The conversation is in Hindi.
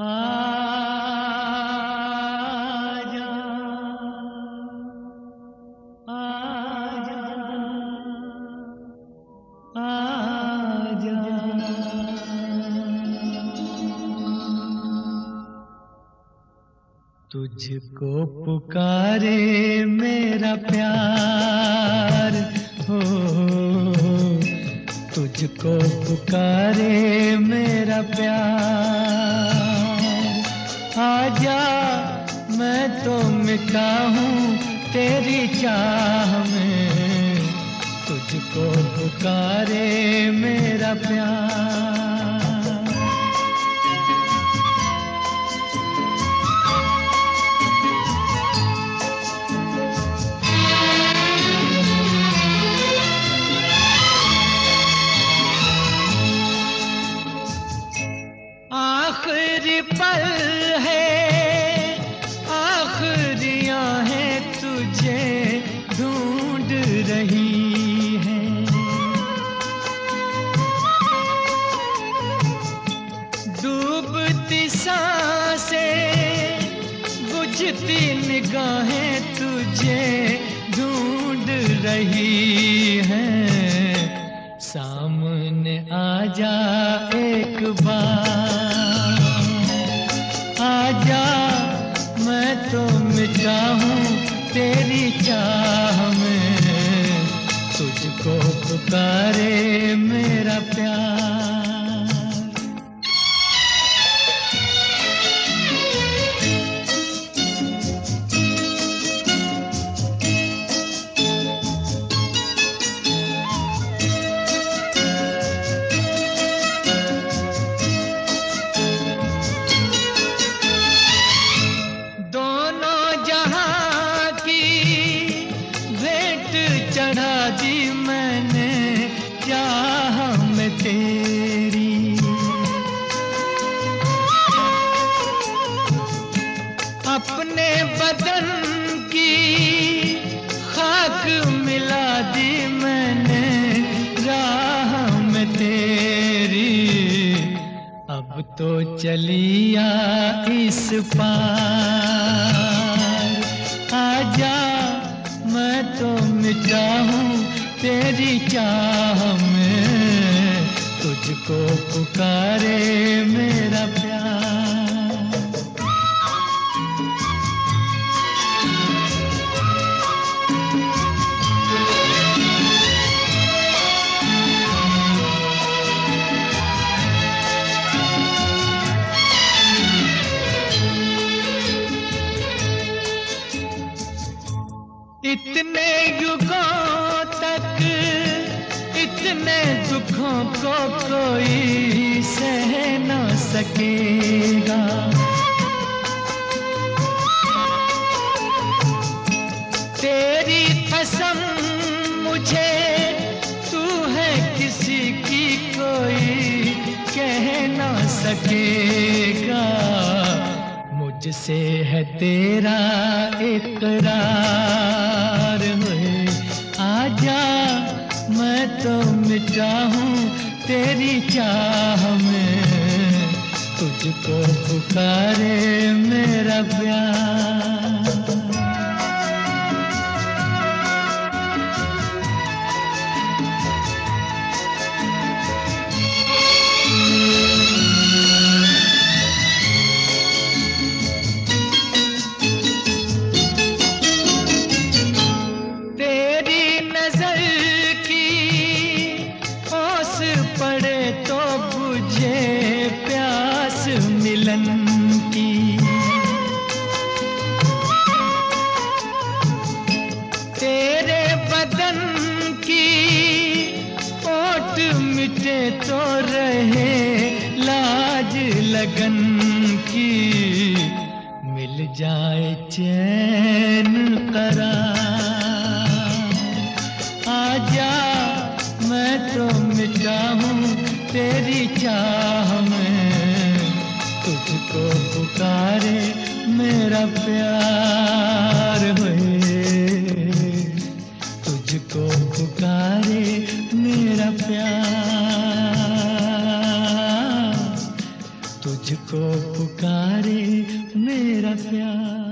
तुझको पुकारे मेरा प्यार हो। तुझको पुकारे मेरा प्यार। तो हूँ तेरी चाह में। तुझको पुकारे मेरा प्यार। बुझती निगाहें तुझे ढूंढ रही हैं। सामने आ जा एक बार। आजा मैं तो मिटा हूँ तेरी चाह में। तुझको पुकारे मेरा प्यार। तो चलिया इस पार। आजा, मैं तो मिटा हूँ तेरी चाह में तुझको पुकारे मेरा इतने युगों तक, इतने दुखों को कोई सह न सकेगा। तेरी कसम मुझे, तू है किसी की कोई कह न सकेगा। मुझसे है तेरा इकरार हूँ तेरी चाह में तुझको पुकारे मेरा प्यार। रहे लाज लगन की। मिल जाए चैन करार। आजा मैं तो मिटा हूँ तेरी चाह में। तुझको पुकारे मेरा प्यार। तुझको पुकारे मेरा प्यार।